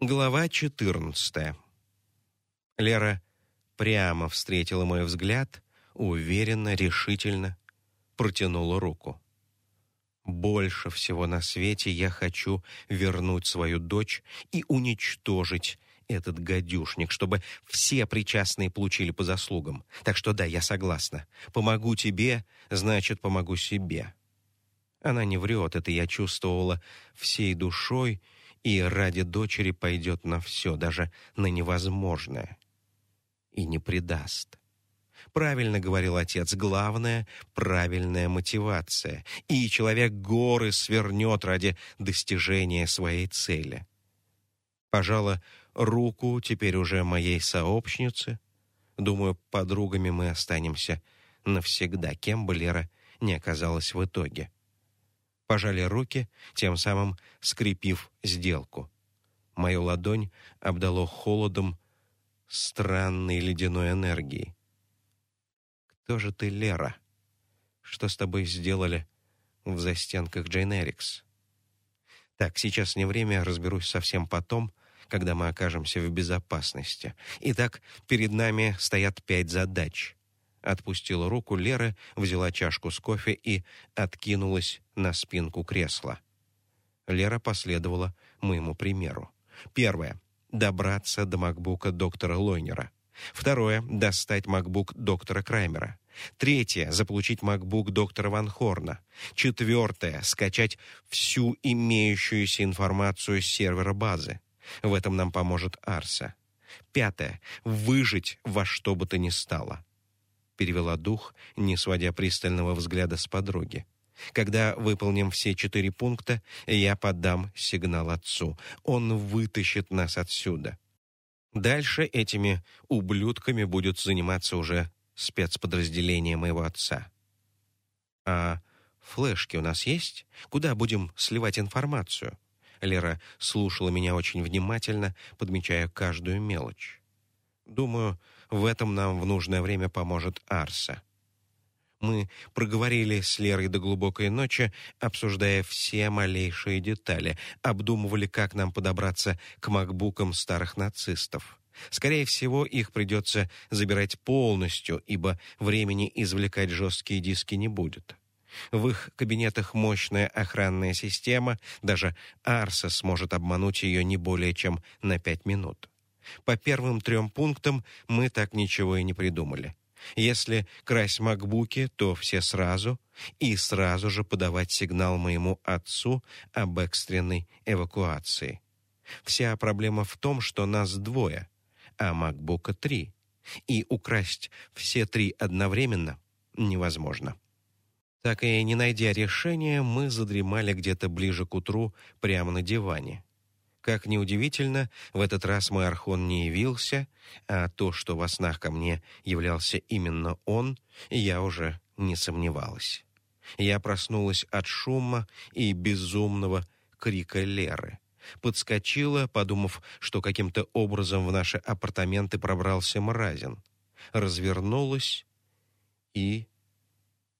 Глава 14. Лера прямо встретила мой взгляд, уверенно, решительно протянула руку. Больше всего на свете я хочу вернуть свою дочь и уничтожить этот гадюшник, чтобы все причастные получили по заслугам. Так что да, я согласна. Помогу тебе, значит, помогу себе. Она не врет, это я чувствовала всей душой и ради дочери пойдет на все, даже на невозможное. И не предаст. Правильно говорил отец, главное — правильная мотивация. И человек горы свернет ради достижения своей цели. Пожала руку теперь уже моей сообщницы. Думаю, подругами мы останемся навсегда, кем бы Лера не оказалась в итоге пожали руки, тем самым скрепив сделку. Мою ладонь обдало холодом странной ледяной энергии. «Кто же ты, Лера? Что с тобой сделали в застенках Джейн Эрикс?» «Так, сейчас не время, разберусь совсем потом», когда мы окажемся в безопасности. Итак, перед нами стоят пять задач. Отпустила руку Леры, взяла чашку с кофе и откинулась на спинку кресла. Лера последовала моему примеру. Первое добраться до макбука доктора Лойнера. Второе достать макбук доктора Краймера. Третье заполучить макбук доктора Ван Хорна. Четвертое скачать всю имеющуюся информацию с сервера базы. В этом нам поможет Арса. Пятое выжить во что бы то ни стало перевела дух, не сводя пристального взгляда с подруги. Когда выполним все четыре пункта, я подам сигнал отцу. Он вытащит нас отсюда. Дальше этими ублюдками будет заниматься уже спецподразделение моего отца. А флешки у нас есть? Куда будем сливать информацию? Лера слушала меня очень внимательно, подмечая каждую мелочь. Думаю, в этом нам в нужное время поможет Арса. Мы проговорили с Лерой до глубокой ночи, обсуждая все малейшие детали, обдумывали, как нам подобраться к макбукам старых нацистов. Скорее всего, их придется забирать полностью, ибо времени извлекать жесткие диски не будет. В их кабинетах мощная охранная система, даже Арса сможет обмануть ее не более чем на пять минут. По первым трем пунктам мы так ничего и не придумали. Если красть макбуки, то все сразу, и сразу же подавать сигнал моему отцу об экстренной эвакуации. Вся проблема в том, что нас двое, а макбука три, и украсть все три одновременно невозможно. Так и не найдя решения, мы задремали где-то ближе к утру прямо на диване. Как ни удивительно, в этот раз мой архон не явился, а то, что во снах ко мне являлся именно он, я уже не сомневалась. Я проснулась от шума и безумного крика Леры. Подскочила, подумав, что каким-то образом в наши апартаменты пробрался Мразин. Развернулась и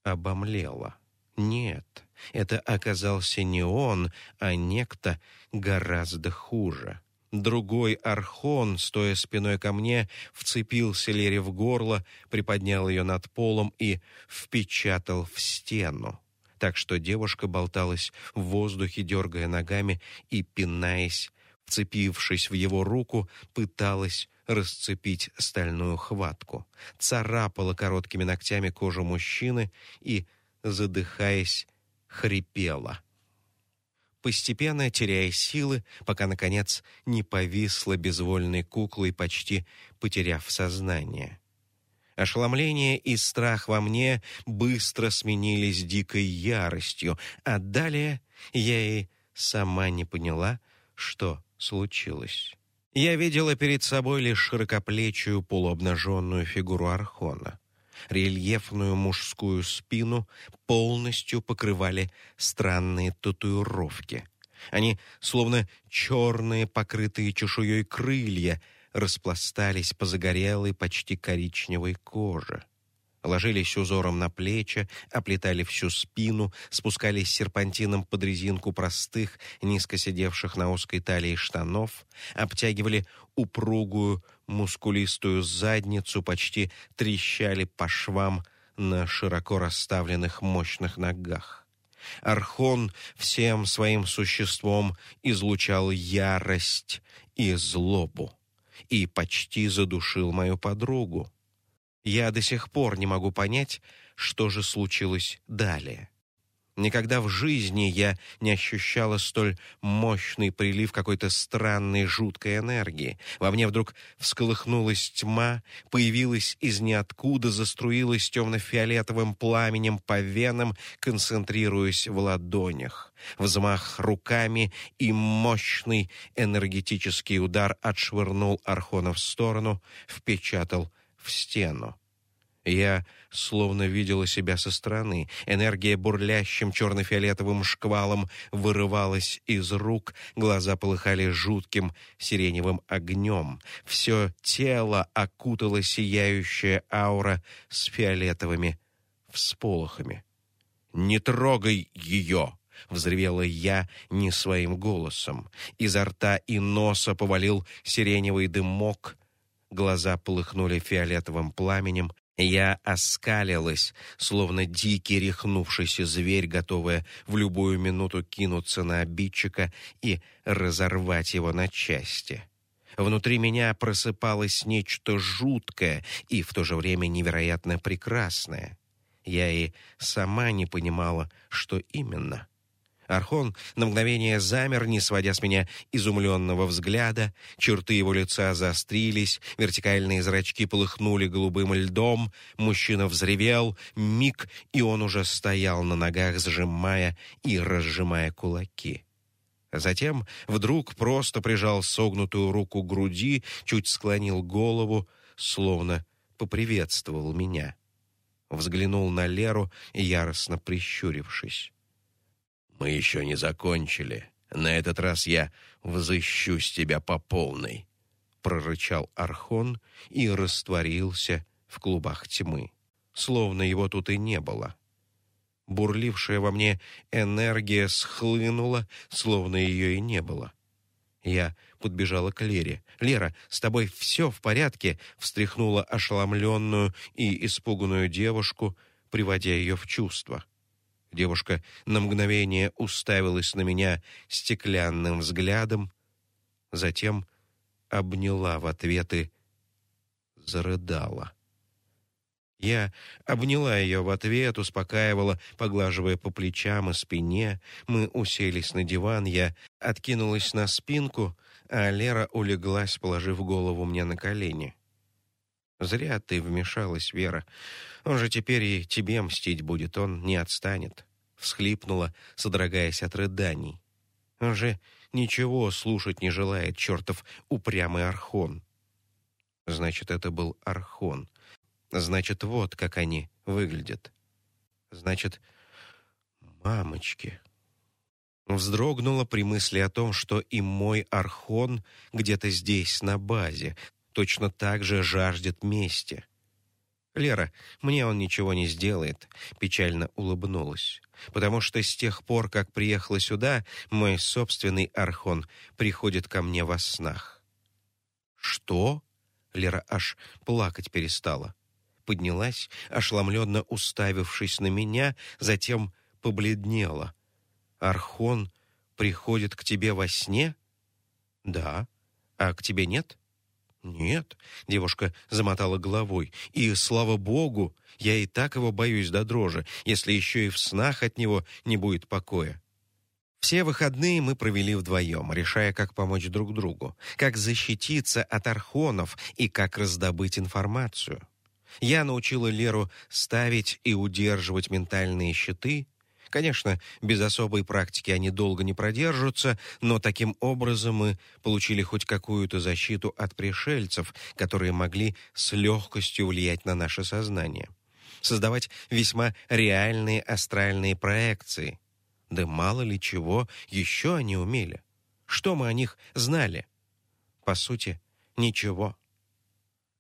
обомлела. Нет, это оказался не он, а некто гораздо хуже. Другой архон, стоя спиной ко мне, вцепился Лере в горло, приподнял ее над полом и впечатал в стену. Так что девушка болталась в воздухе, дергая ногами и, пинаясь, вцепившись в его руку, пыталась расцепить стальную хватку. Царапала короткими ногтями кожу мужчины и задыхаясь, хрипела. Постепенно теряя силы, пока, наконец, не повисла безвольной куклой, почти потеряв сознание. Ошеломление и страх во мне быстро сменились дикой яростью, а далее я и сама не поняла, что случилось. Я видела перед собой лишь широкоплечую полуобнаженную фигуру Архона рельефную мужскую спину полностью покрывали странные татуировки. Они, словно черные, покрытые чешуей крылья, распластались по загорелой, почти коричневой коже. Ложились узором на плечи, оплетали всю спину, спускались серпантином под резинку простых, низко сидевших на узкой талии штанов, обтягивали упругую, мускулистую задницу, почти трещали по швам на широко расставленных мощных ногах. Архон всем своим существом излучал ярость и злобу и почти задушил мою подругу. Я до сих пор не могу понять, что же случилось далее. Никогда в жизни я не ощущала столь мощный прилив какой-то странной жуткой энергии. Во мне вдруг всколыхнулась тьма, появилась из ниоткуда, заструилась темно-фиолетовым пламенем по венам, концентрируясь в ладонях. Взмах руками и мощный энергетический удар отшвырнул Архона в сторону, впечатал в стену. Я словно видела себя со стороны. Энергия бурлящим черно-фиолетовым шквалом вырывалась из рук, глаза полыхали жутким сиреневым огнем. Все тело окутала сияющая аура с фиолетовыми всполохами. «Не трогай ее!» — взревела я не своим голосом. Изо рта и носа повалил сиреневый дымок, глаза полыхнули фиолетовым пламенем, я оскалилась, словно дикий рехнувшийся зверь, готовая в любую минуту кинуться на обидчика и разорвать его на части. Внутри меня просыпалось нечто жуткое и в то же время невероятно прекрасное. Я и сама не понимала, что именно — Архон на мгновение замер, не сводя с меня изумленного взгляда. Черты его лица заострились, вертикальные зрачки полыхнули голубым льдом. Мужчина взревел, миг, и он уже стоял на ногах, сжимая и разжимая кулаки. Затем вдруг просто прижал согнутую руку к груди, чуть склонил голову, словно поприветствовал меня. Взглянул на Леру, яростно прищурившись. Мы еще не закончили. На этот раз я взыщу с тебя по полной, прорычал Архон и растворился в клубах тьмы, словно его тут и не было. Бурлившая во мне энергия схлынула, словно ее и не было. Я подбежала к Лере. «Лера, с тобой все в порядке?» встряхнула ошеломленную и испуганную девушку, приводя ее в чувство. Девушка на мгновение уставилась на меня стеклянным взглядом, затем обняла в ответ и зарыдала. Я обняла ее в ответ, успокаивала, поглаживая по плечам и спине. Мы уселись на диван, я откинулась на спинку, а Лера улеглась, положив голову мне на колени. Зря ты вмешалась, Вера. Он же теперь и тебе мстить будет, он не отстанет, всхлипнула, содрогаясь от рыданий. Он же ничего слушать не желает, чертов упрямый архон. Значит, это был архон. Значит, вот как они выглядят. Значит, мамочки. Вздрогнула при мысли о том, что и мой архон где-то здесь на базе, точно так же жаждет мести. Лера, мне он ничего не сделает, печально улыбнулась, потому что с тех пор, как приехала сюда, мой собственный архон приходит ко мне во снах. Что? Лера аж плакать перестала. Поднялась, ошеломленно уставившись на меня, затем побледнела. Архон приходит к тебе во сне? Да. А к тебе нет? «Нет», — девушка замотала головой, — «и, слава богу, я и так его боюсь до дрожи, если еще и в снах от него не будет покоя». Все выходные мы провели вдвоем, решая, как помочь друг другу, как защититься от архонов и как раздобыть информацию. Я научила Леру ставить и удерживать ментальные щиты, Конечно, без особой практики они долго не продержатся, но таким образом мы получили хоть какую-то защиту от пришельцев, которые могли с легкостью влиять на наше сознание. Создавать весьма реальные астральные проекции. Да мало ли чего еще они умели. Что мы о них знали? По сути, ничего.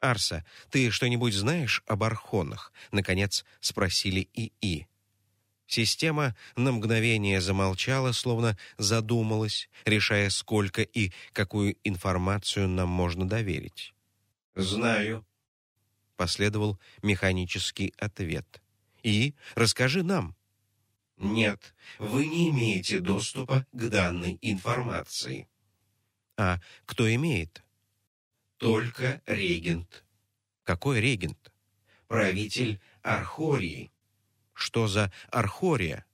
«Арса, ты что-нибудь знаешь об архонах?» — наконец спросили ИИ. Система на мгновение замолчала, словно задумалась, решая, сколько и какую информацию нам можно доверить. «Знаю», — последовал механический ответ. «И расскажи нам». «Нет, вы не имеете доступа к данной информации». «А кто имеет?» «Только регент». «Какой регент?» «Правитель Архории». Что за Архория?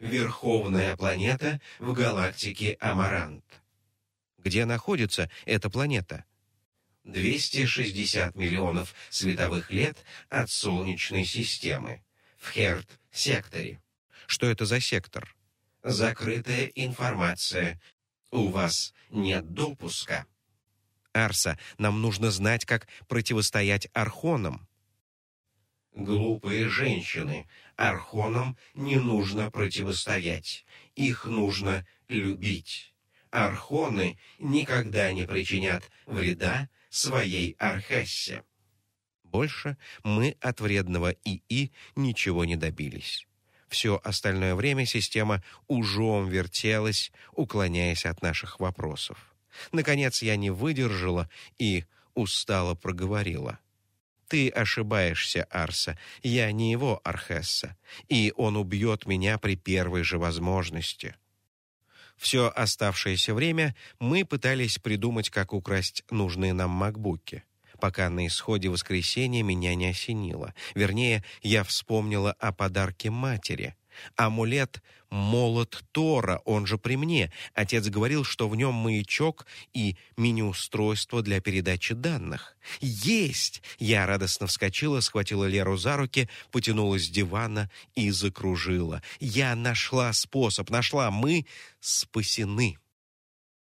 Верховная планета в галактике Амарант. Где находится эта планета? 260 миллионов световых лет от Солнечной системы. В Херт-секторе. Что это за сектор? Закрытая информация. У вас нет допуска. Арса, нам нужно знать, как противостоять архонам. Глупые женщины, архонам не нужно противостоять, их нужно любить. Архоны никогда не причинят вреда своей Архессе. Больше мы от вредного ИИ ничего не добились. Все остальное время система ужом вертелась, уклоняясь от наших вопросов. Наконец я не выдержала и устало проговорила. Ты ошибаешься, Арса. Я не его Архесса, и он убьет меня при первой же возможности. Все оставшееся время мы пытались придумать, как украсть нужные нам макбуки, пока на исходе воскресенья меня не осенило. Вернее, я вспомнила о подарке матери — Амулет — молот Тора, он же при мне. Отец говорил, что в нем маячок и мини-устройство для передачи данных. «Есть!» Я радостно вскочила, схватила Леру за руки, потянулась с дивана и закружила. «Я нашла способ, нашла! Мы спасены!»